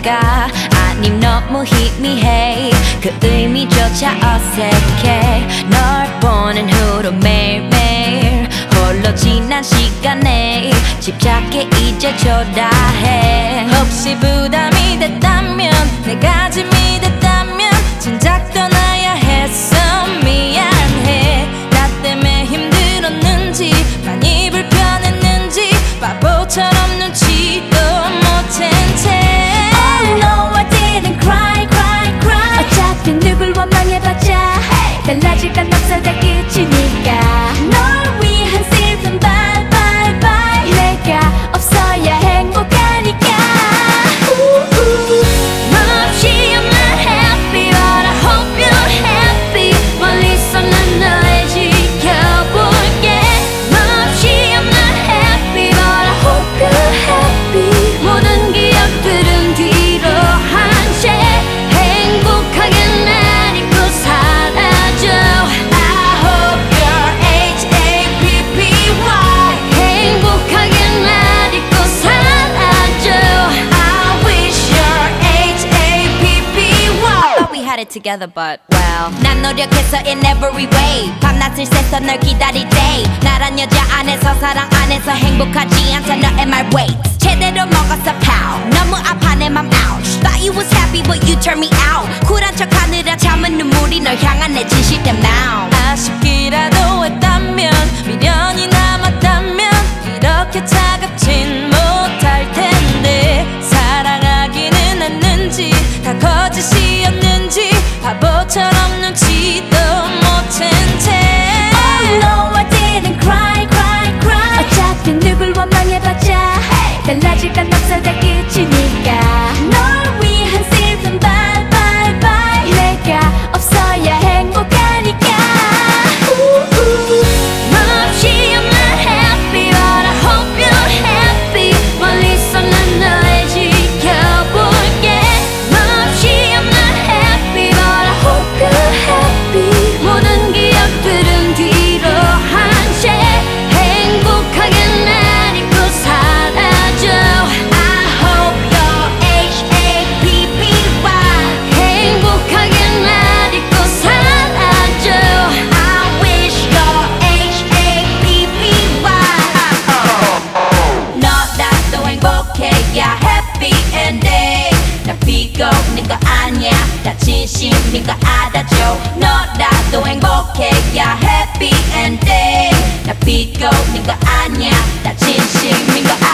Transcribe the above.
걸까? 아님 너무 희미해. 그 의미조차 어색해. 널 보는 후로 매일매일 홀로 지난 시간에 집착해 이제 초라해. 혹시 부담이 됐다 달라질 H-A-P-P-Y thought we had it together but well 난 노력해서 in every way 밤낮을 새서 널 기다릴 때 나란 여자 안에서 사랑 안에서 행복하지 않다 너의 말 wait 제대로 먹었어 pow 너무 아파 내 맘 ouch Thought you was happy but you turned me out 쿨한 척하느라 참은 눈물이 널 향한 달라질 건 없어 다 끝이니까. 널 위한 슬픈 bye bye bye. 내가 없어야 행복 거 아니야? 다 진심인 거 알아줘. 너 나도 행복해 야 happy ending 나 비꼬는 거 아니야? 다 진심인 거 아니야